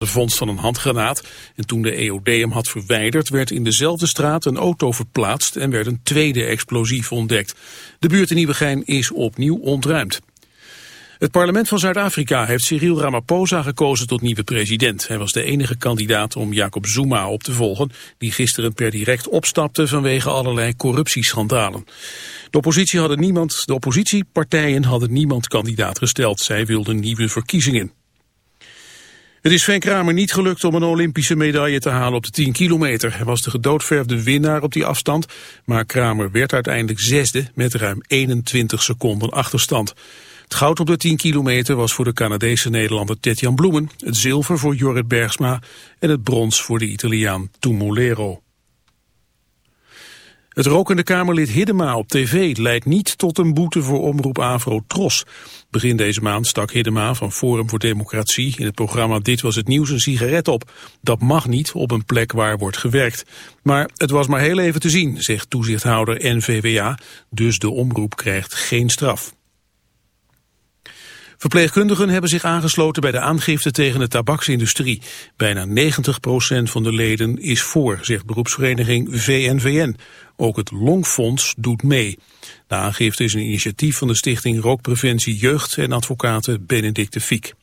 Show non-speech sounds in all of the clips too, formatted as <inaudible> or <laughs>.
de vondst van een handgranaat. En toen de EOD hem had verwijderd, werd in dezelfde straat een auto verplaatst en werd een tweede explosief ontdekt. De buurt in Nieuwegein is opnieuw ontruimd. Het parlement van Zuid-Afrika heeft Cyril Ramaphosa gekozen tot nieuwe president. Hij was de enige kandidaat om Jacob Zuma op te volgen, die gisteren per direct opstapte vanwege allerlei corruptieschandalen. De, oppositie hadden niemand, de oppositiepartijen hadden niemand kandidaat gesteld. Zij wilden nieuwe verkiezingen. Het is Sven Kramer niet gelukt om een Olympische medaille te halen op de 10 kilometer. Hij was de gedoodverfde winnaar op die afstand, maar Kramer werd uiteindelijk zesde met ruim 21 seconden achterstand. Het goud op de 10 kilometer was voor de Canadese Nederlander Tetjan Bloemen, het zilver voor Jorrit Bergsma en het brons voor de Italiaan Tumolero. Het rokende Kamerlid Hiddema op tv leidt niet tot een boete voor omroep Avro Tros. Begin deze maand stak Hiddema van Forum voor Democratie in het programma Dit Was Het Nieuws een sigaret op. Dat mag niet op een plek waar wordt gewerkt. Maar het was maar heel even te zien, zegt toezichthouder NVWA, dus de omroep krijgt geen straf. Verpleegkundigen hebben zich aangesloten bij de aangifte tegen de tabaksindustrie. Bijna 90% van de leden is voor, zegt beroepsvereniging VNVN. Ook het Longfonds doet mee. De aangifte is een initiatief van de stichting Rookpreventie Jeugd en advocaten Benedicte Fiek.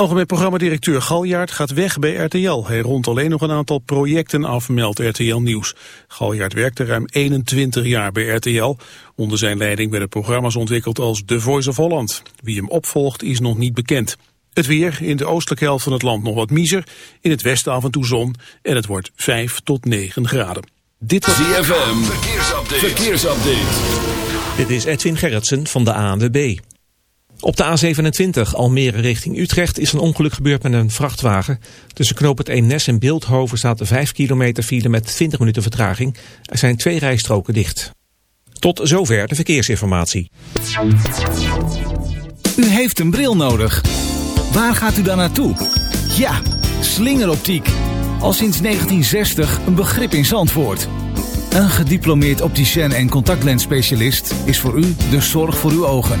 Algemeen programmadirecteur Galjaard gaat weg bij RTL. Hij rond alleen nog een aantal projecten af, meldt RTL Nieuws. Galjaard werkte ruim 21 jaar bij RTL. Onder zijn leiding werden programma's ontwikkeld als The Voice of Holland. Wie hem opvolgt is nog niet bekend. Het weer, in de oostelijke helft van het land nog wat miezer. In het westen af en toe zon en het wordt 5 tot 9 graden. Dit was ZFM, verkeersupdate. verkeersupdate. Dit is Edwin Gerritsen van de ANWB. Op de A27 Almere richting Utrecht is een ongeluk gebeurd met een vrachtwagen. Tussen knoop het Eemnes en Beeldhoven staat 5 kilometer file met 20 minuten vertraging. Er zijn twee rijstroken dicht. Tot zover de verkeersinformatie. U heeft een bril nodig. Waar gaat u dan naartoe? Ja, slingeroptiek. Al sinds 1960 een begrip in Zandvoort. Een gediplomeerd opticien en contactlensspecialist is voor u de zorg voor uw ogen.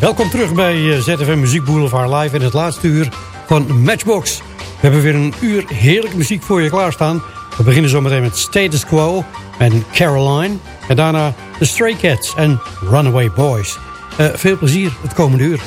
Welkom terug bij eh, ZFM Muziek Boulevard Live in het laatste uur van Matchbox. We hebben weer een uur heerlijke muziek voor je klaarstaan. We beginnen zometeen met Status Quo en Caroline. En daarna The Stray Cats en Runaway Boys. Uh, veel plezier het komende uur.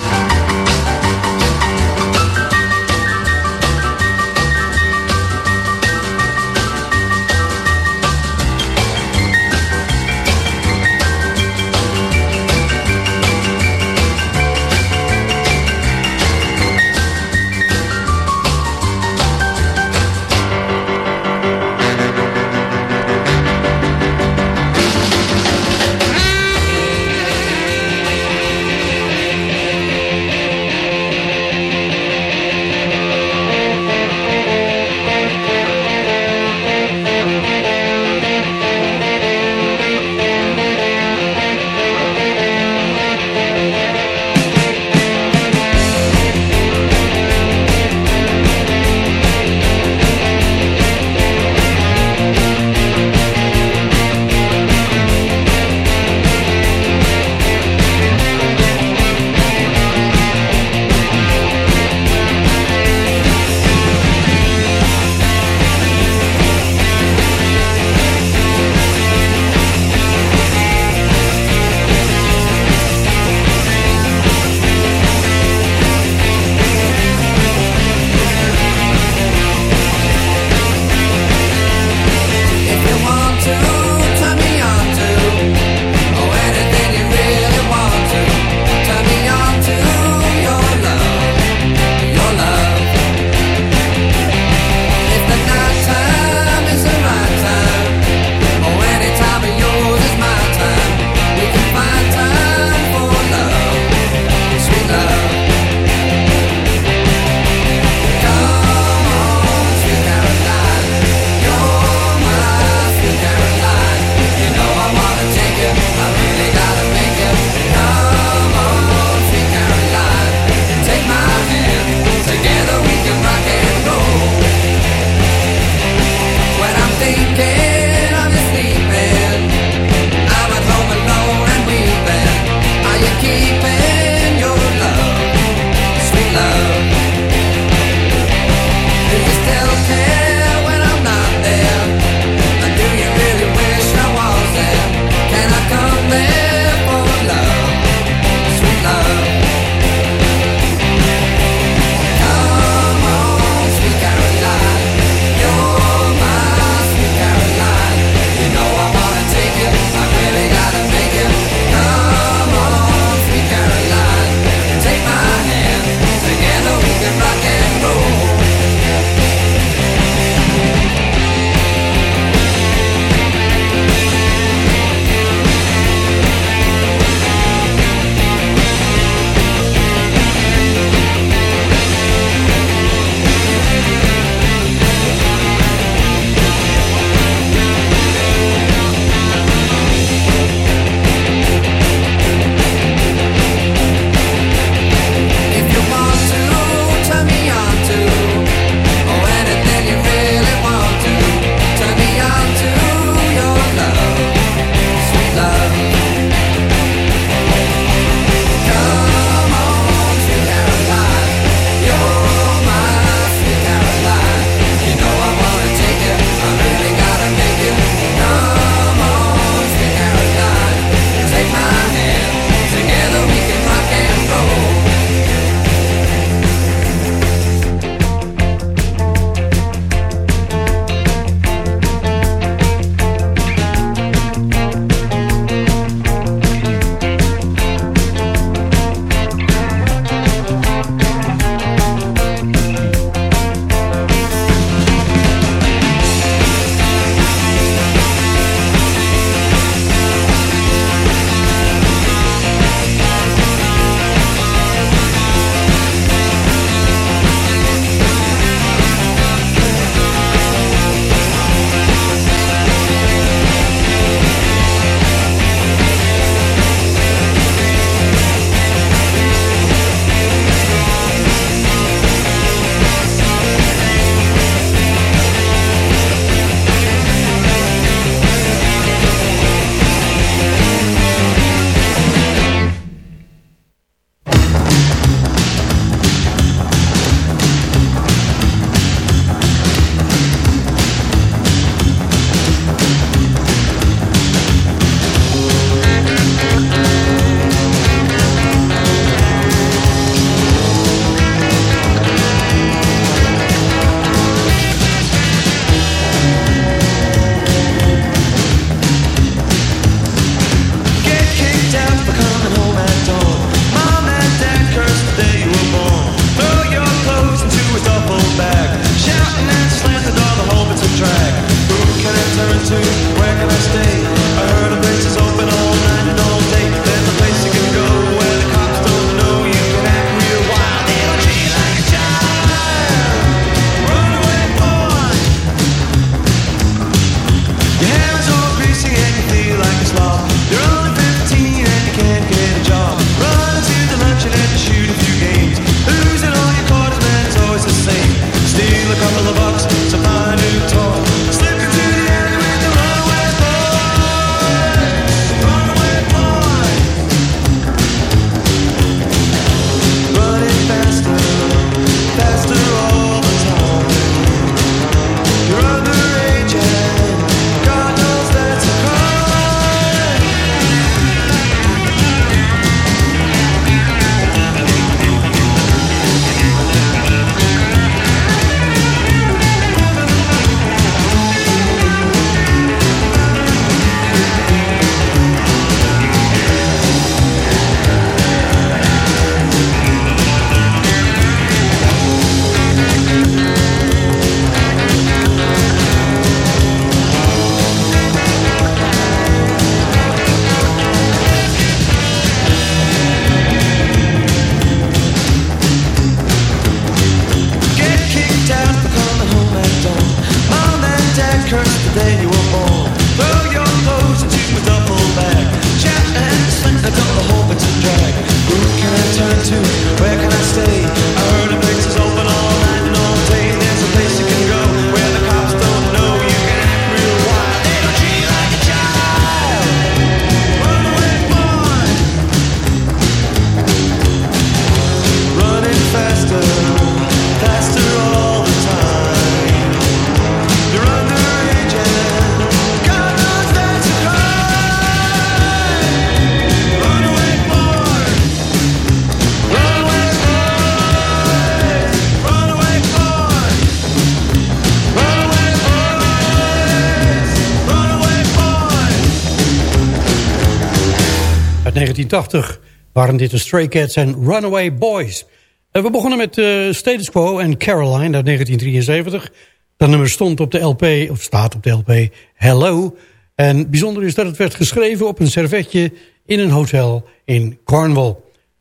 1980 waren dit de Stray Cats en Runaway Boys. we begonnen met uh, Status Quo en Caroline uit 1973. Dat nummer stond op de LP, of staat op de LP, Hello. En bijzonder is dat het werd geschreven op een servetje in een hotel in Cornwall.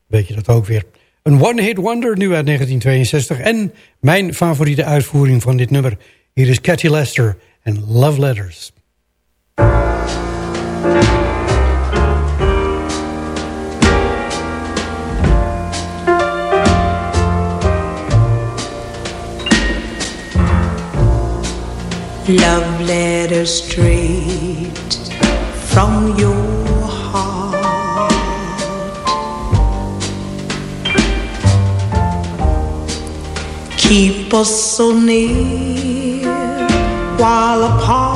Weet je dat ook weer. Een one-hit wonder nu uit 1962. En mijn favoriete uitvoering van dit nummer. Hier is Cathy Lester en Love Letters. Love letters straight from your heart. Keep us so near while apart.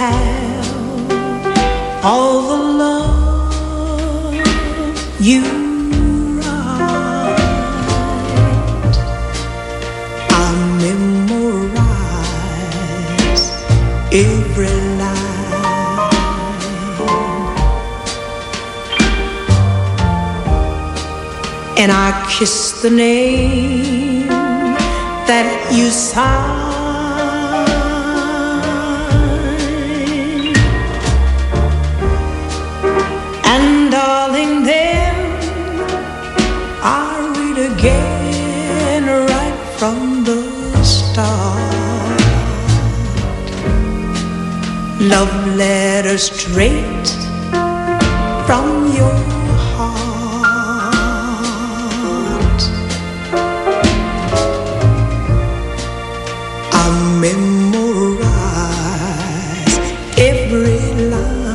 Have all the love you write. I memorize every line. And I kiss the name that you sign. Letter straight from your heart. I memorize every line,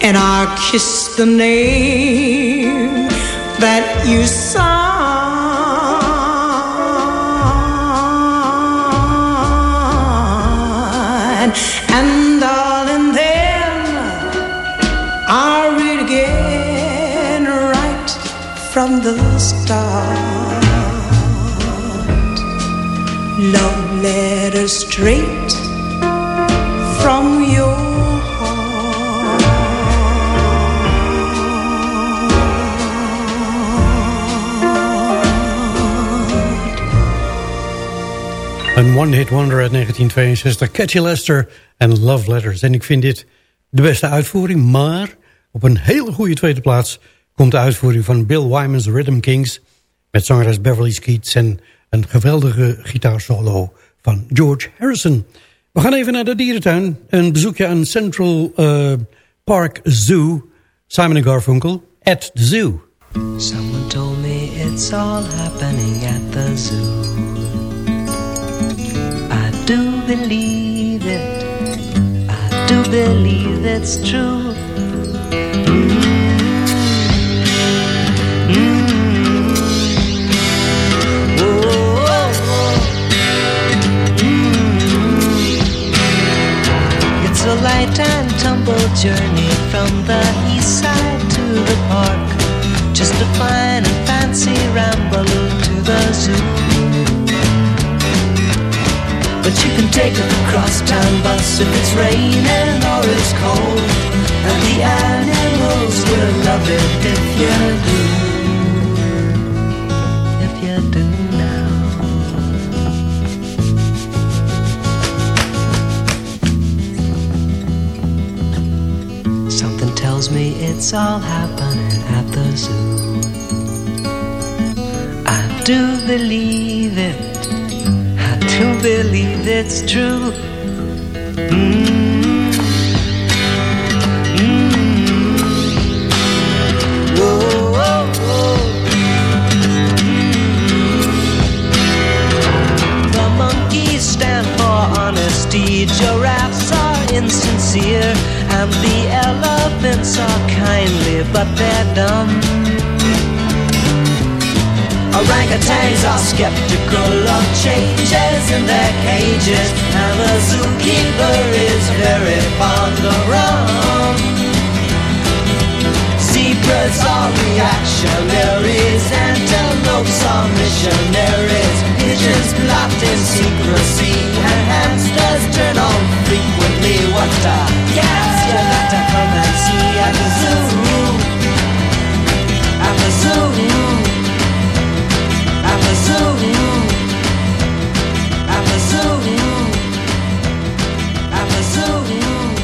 and I kiss the name that you sign. Straight from your heart. Een one-hit wonder uit 1962, Catchy Lester en Love Letters. En ik vind dit de beste uitvoering, maar op een hele goede tweede plaats komt de uitvoering van Bill Wyman's Rhythm Kings... met zangeres Beverly Skeets en een geweldige gitaarsolo van George Harrison. We gaan even naar de dierentuin. Een bezoekje aan Central uh, Park Zoo. Simon Garfunkel at the zoo. Someone told me it's all happening at the zoo. I do believe it. I do believe it's true. Tumble journey from the east side to the park. Just a fine and fancy ramble to the zoo. But you can take a crosstown bus if it's raining or it's cold. And the animals will love it if you do. Tells me it's all happening at the zoo. I do believe it, I do believe it's true. Mm. Kindly, but they're dumb. Orangutans are skeptical of changes in their cages, and the zookeeper is very fond of rum. Zebras are reactionaries, antelopes are missionaries, pigeons plot in secrecy, and hamsters turn on frequently. What a gas you got to come and see at the zoo, at the zoo. go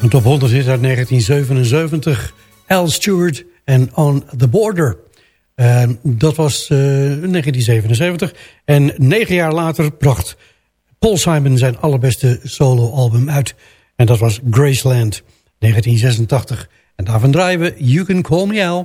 Een top 100 is uit 1977. Al Stewart en On the Border. Uh, dat was uh, 1977. En negen jaar later bracht Paul Simon zijn allerbeste soloalbum uit. En dat was Graceland, 1986. En daarvan draaien we You Can Call Me Al.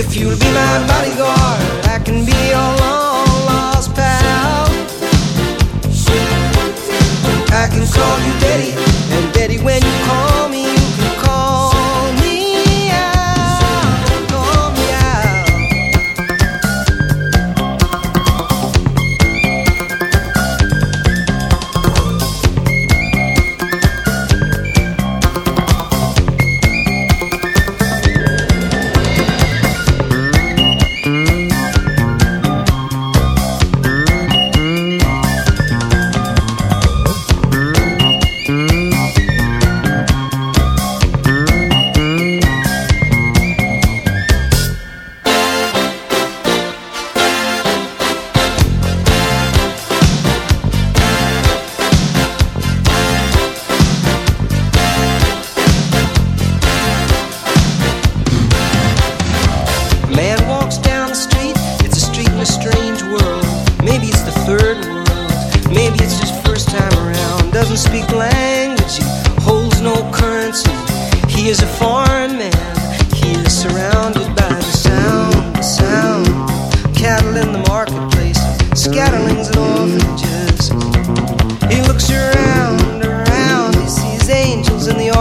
If you'll be my bodyguard, I can be your long lost pal. I can call you Betty, and Betty, when you call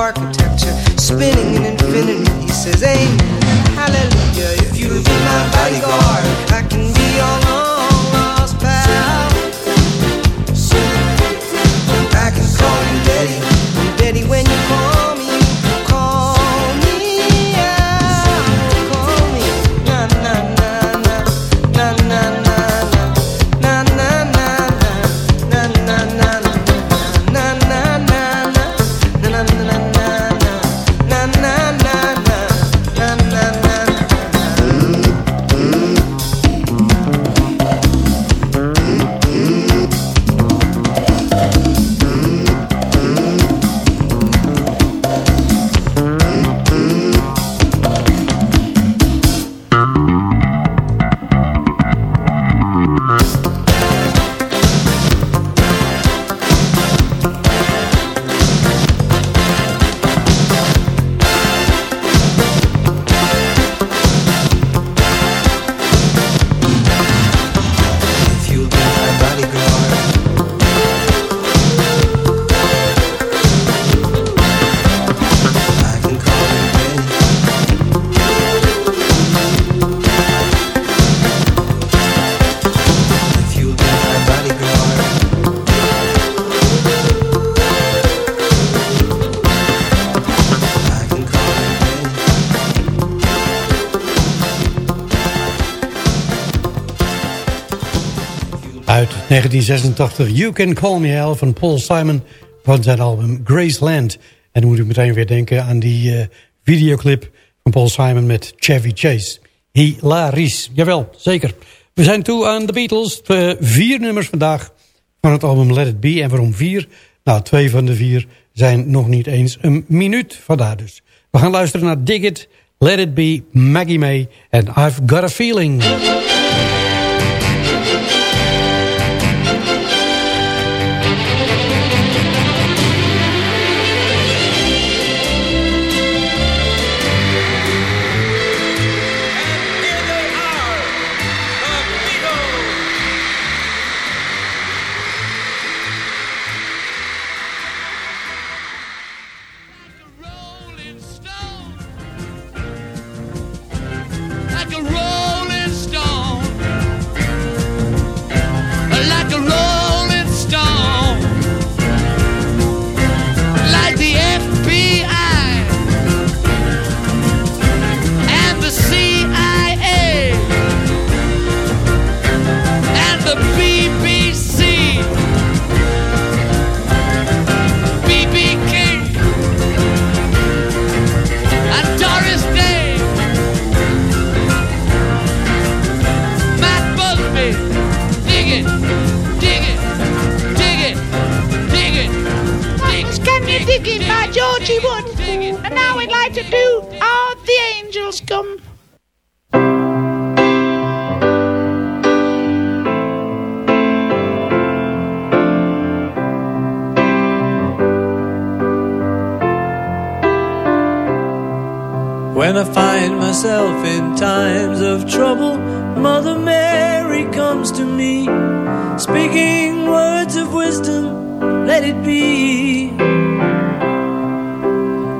architecture, spinning in infinity. He says, Amen, hallelujah. If you be my bodyguard, I can be your long 1986, You Can Call Me Al van Paul Simon van zijn album Graceland. En dan moet ik meteen weer denken aan die eh, videoclip van Paul Simon met Chevy Chase. Hilarisch, jawel, zeker. We zijn toe aan de Beatles. Vier nummers vandaag van het album Let It Be. En waarom vier? Nou, twee van de vier zijn nog niet eens een minuut. Vandaar dus. We gaan luisteren naar Dig It, Let It Be, Maggie May en I've Got a Feeling.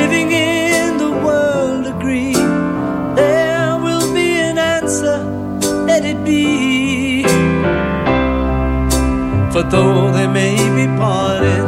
living in the world agree there will be an answer, let it be. For though they may be parted,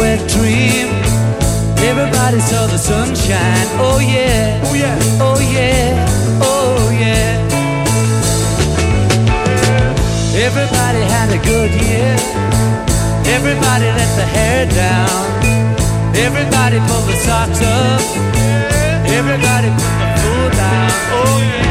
wet dream. Everybody saw the sunshine. Oh yeah. Oh yeah. Oh yeah. Oh yeah. Everybody had a good year. Everybody let the hair down. Everybody pulled the socks up. Everybody put the foot down. Oh yeah.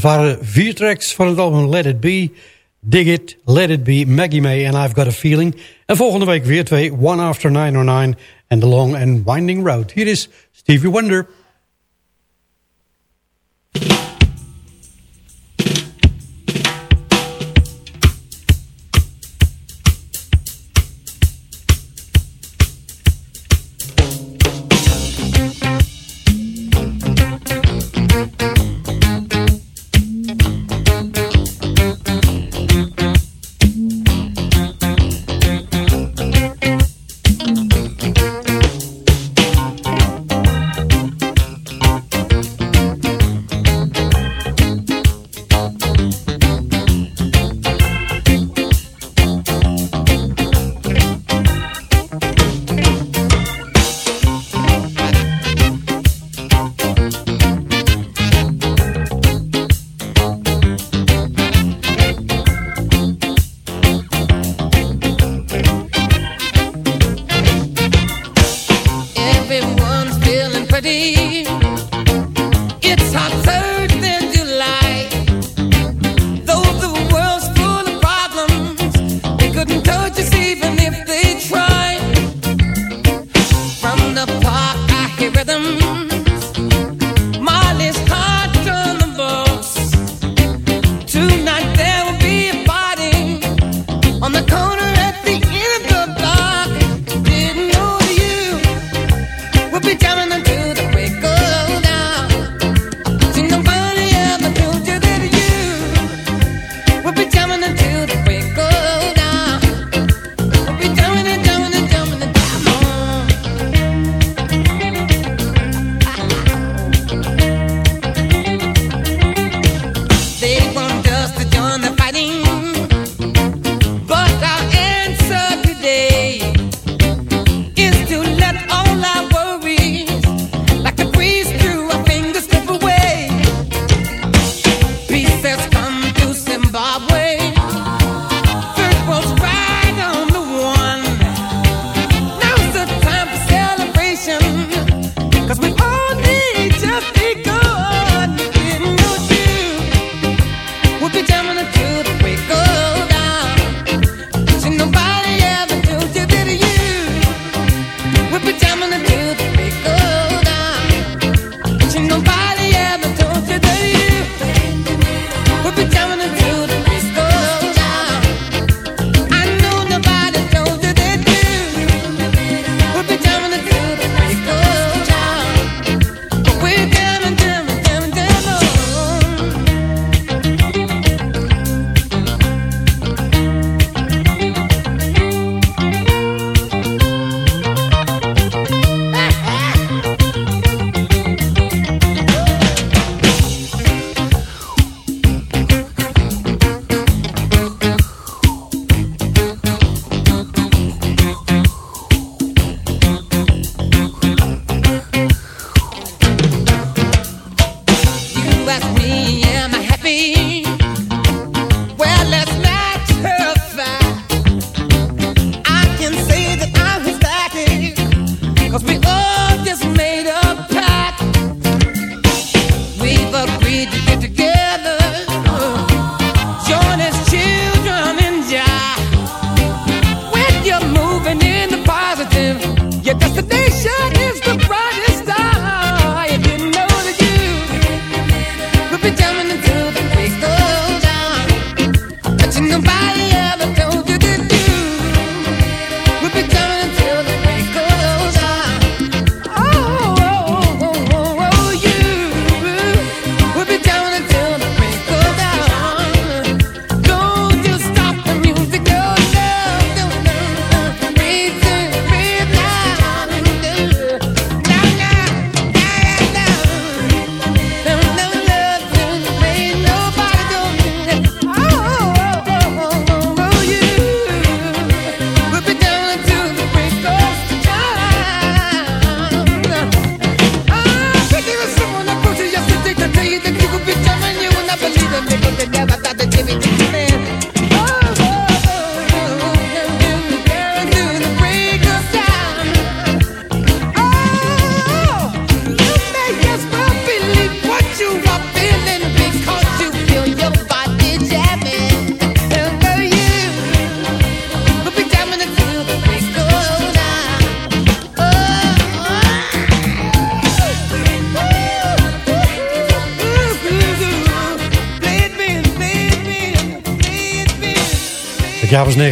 Dat waren vier tracks van het album Let It Be, Dig It, Let It Be, Maggie May en I've Got a Feeling. En volgende week weer twee, One After 909 en The Long and Winding Road. Hier is Stevie Wonder.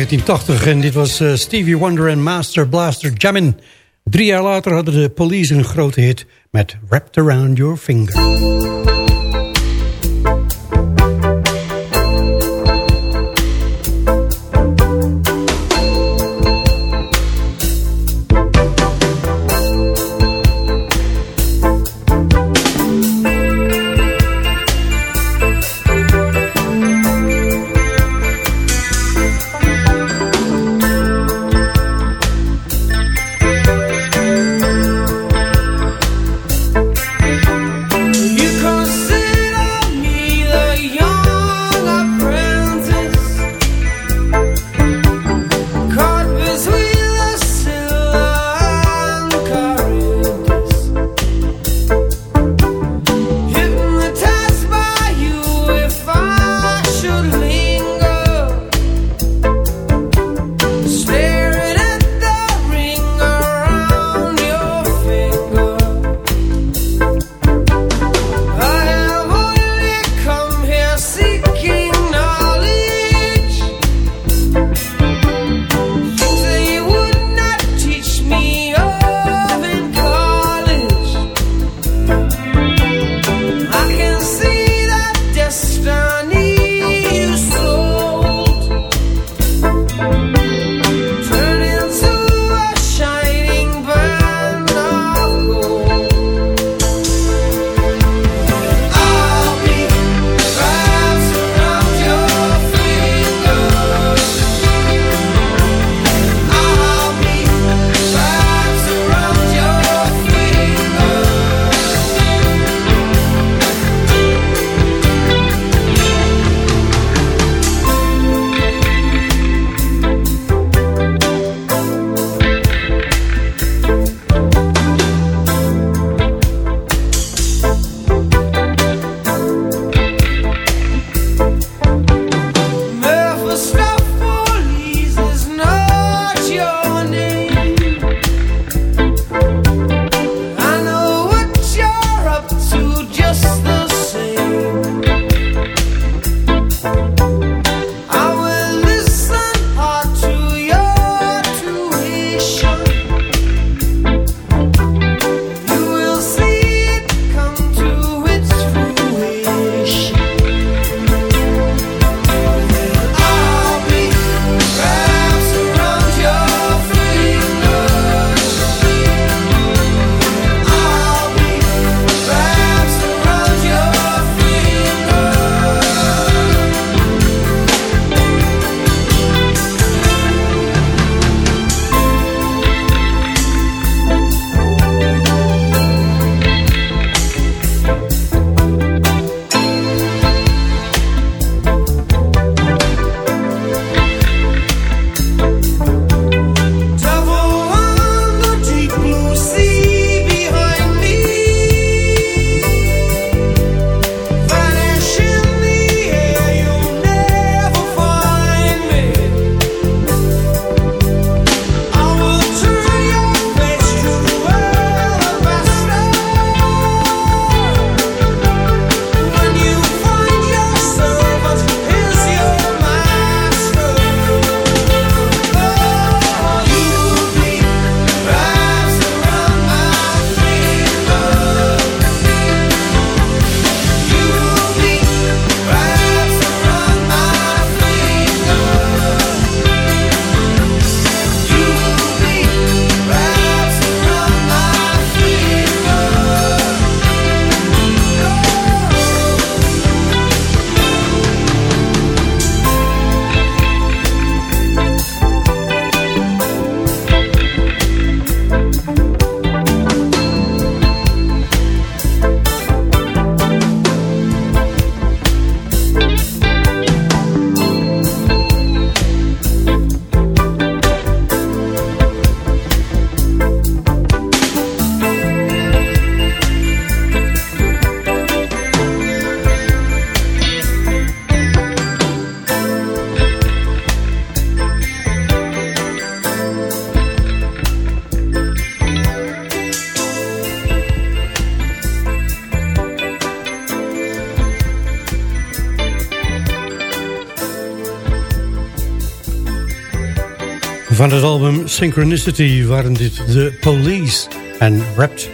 1980 en dit was uh, Stevie Wonder en Master Blaster Jammin'. Drie jaar later hadden de Police een grote hit met Wrapped Around Your Finger. Synchronicity waren dit The Police en Wrapped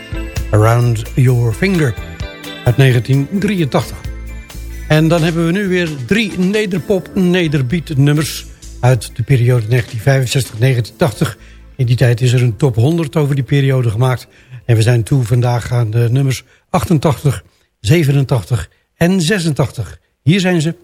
Around Your Finger uit 1983. En dan hebben we nu weer drie nederpop nederbeat nummers uit de periode 1965-1980. In die tijd is er een top 100 over die periode gemaakt. En we zijn toe vandaag aan de nummers 88, 87 en 86. Hier zijn ze.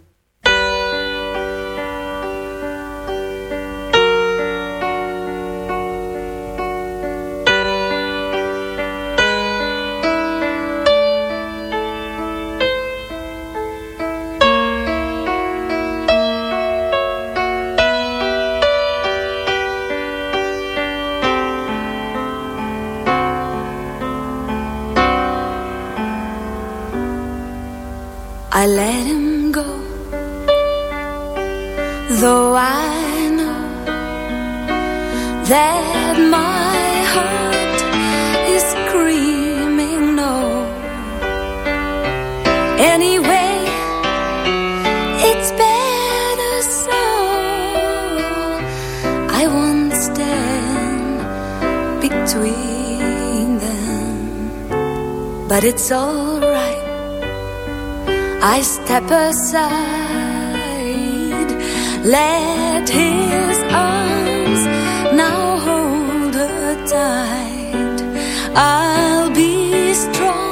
I let him go, though I know that my heart is screaming no. Anyway, it's better so. I won't stand between them, but it's alright. I step aside, let his arms now hold her tight. I'll be strong,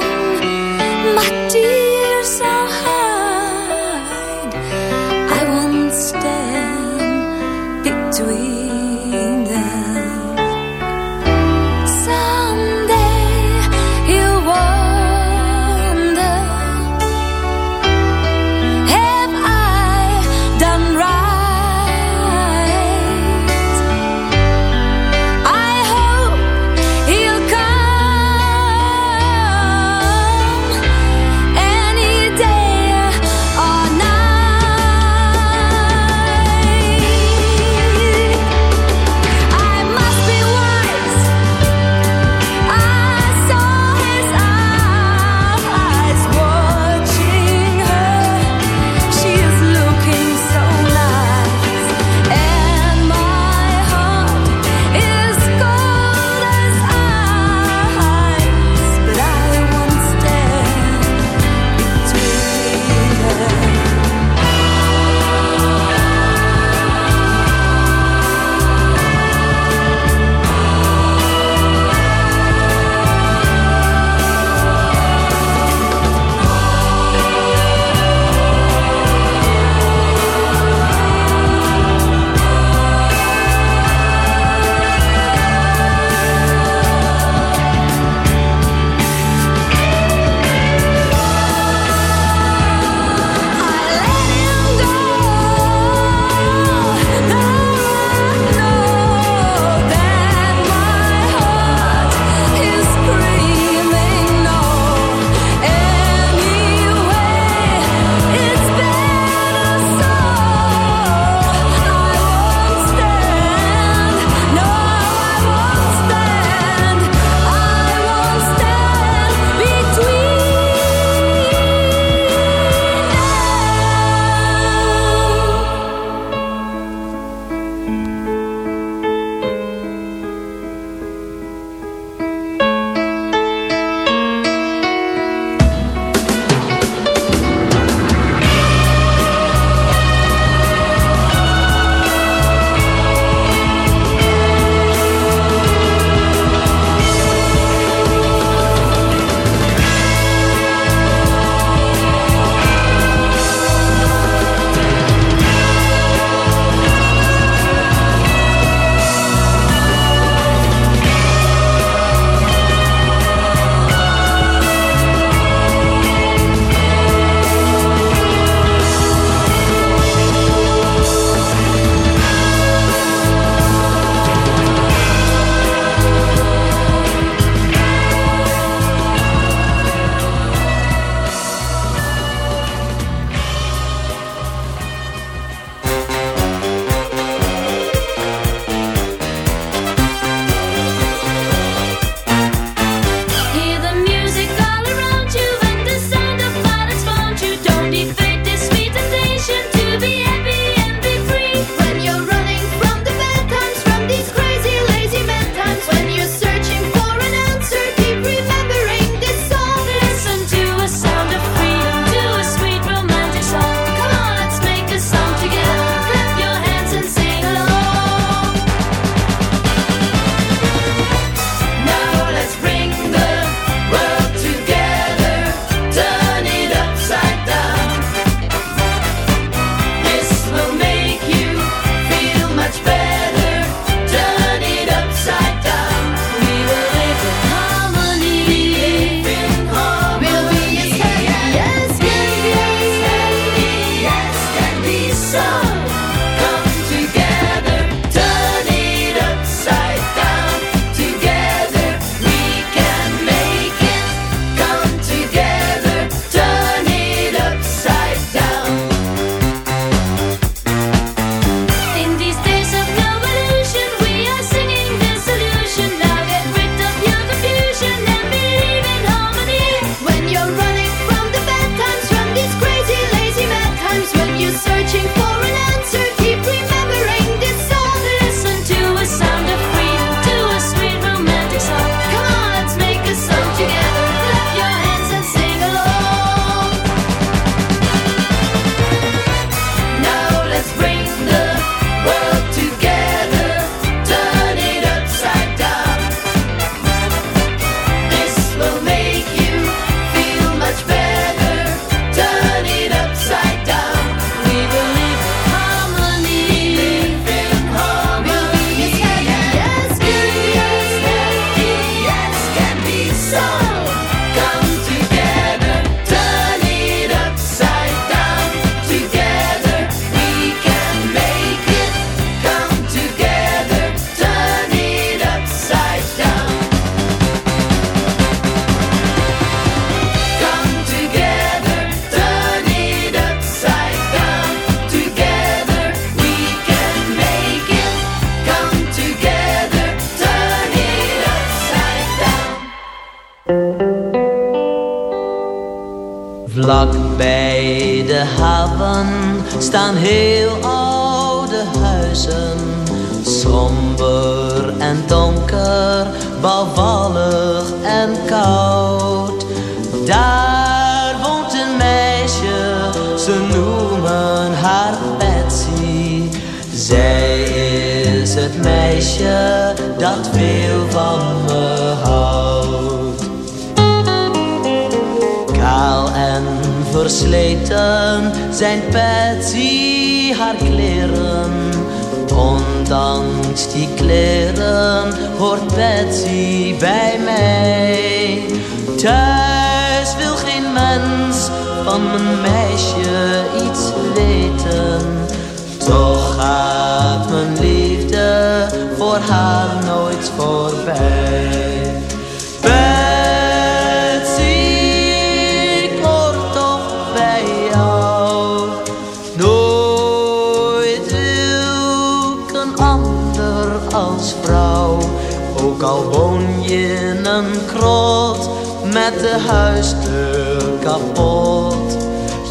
de huisdeur kapot.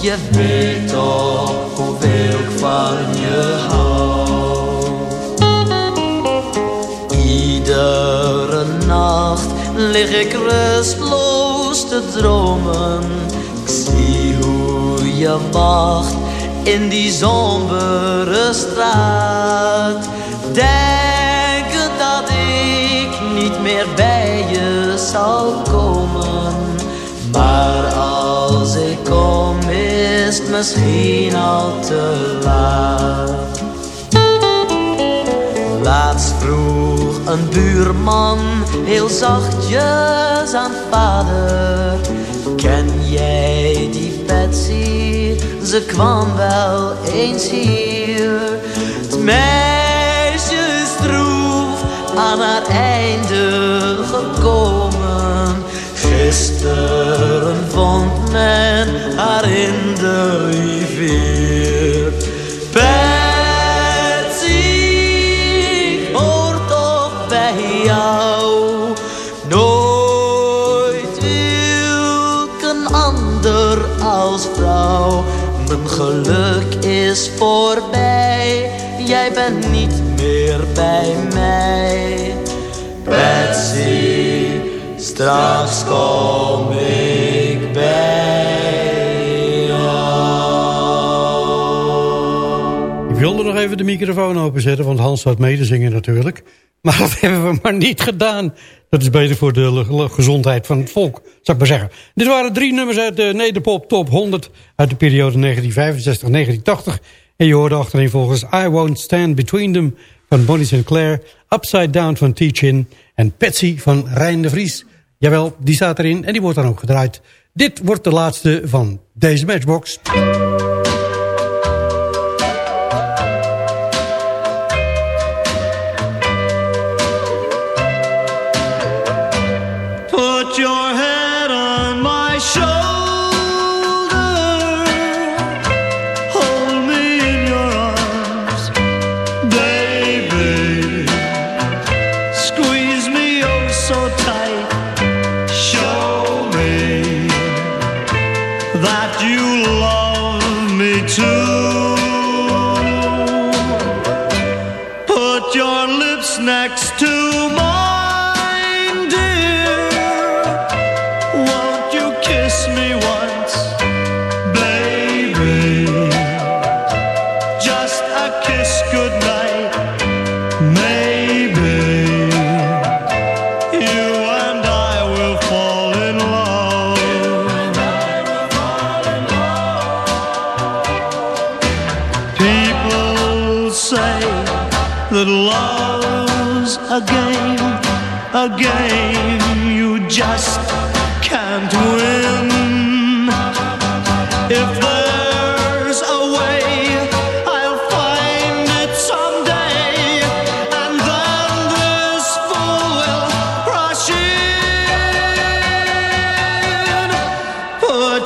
Je weet toch hoeveel ik van je hou. Iedere nacht lig ik rustloos te dromen. Ik zie hoe je wacht in die sombere straat. Denken dat ik niet meer bij je zal misschien al te laat. Laatst vroeg een buurman heel zachtjes aan vader. Ken jij die Betsy? Ze kwam wel eens hier. Het meisje is aan haar einde gekomen. Gisteren vond men haar in de rivier. Betsy, hoor toch bij jou. Nooit wil een ander als vrouw. Mijn geluk is voorbij, jij bent niet meer bij mij. Betsy, straks kom ik wilde nog even de microfoon openzetten, want Hans het medezingen natuurlijk. <laughs> Maar dat hebben we maar niet gedaan. Dat is beter voor de gezondheid van het volk, zou ik maar zeggen. Dit waren drie nummers uit de Nederpop Top 100 uit de periode 1965-1980. En je hoorde achterin volgens I Won't Stand Between Them van Bonnie Sinclair, Upside Down van T-Chin en Patsy van Rijn de Vries. Jawel, die staat erin en die wordt dan ook gedraaid. Dit wordt de laatste van deze Matchbox.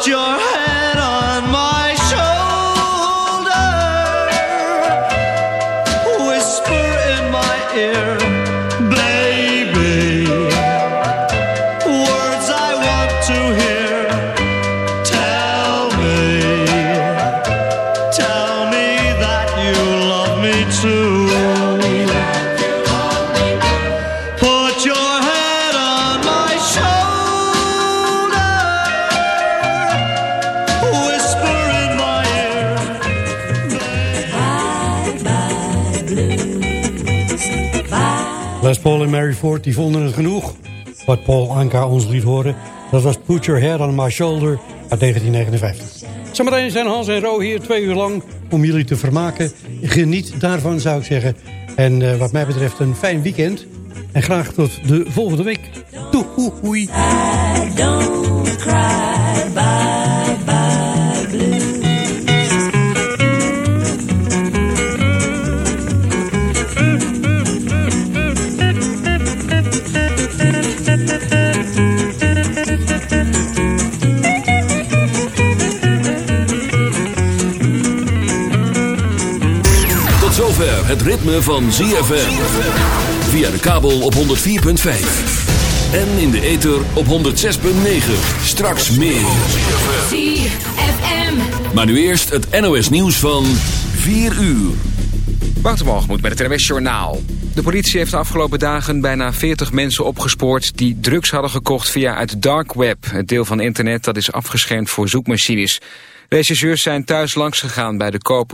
Your Paul en Mary Ford die vonden het genoeg. Wat Paul Anka ons liet horen. Dat was Put Your Head on My Shoulder uit 1959. Zometeen zijn Hans en Ro hier twee uur lang om jullie te vermaken. Geniet daarvan zou ik zeggen. En eh, wat mij betreft een fijn weekend. En graag tot de volgende week. Doei. Het ritme van ZFM. Via de kabel op 104.5. En in de ether op 106.9. Straks meer. ZFM. Maar nu eerst het NOS nieuws van 4 uur. Waterbalgemoed met het NWS Journaal. De politie heeft de afgelopen dagen bijna 40 mensen opgespoord... die drugs hadden gekocht via het dark web. Het deel van internet dat is afgeschermd voor zoekmachines. Rechercheurs zijn thuis langsgegaan bij de kopers...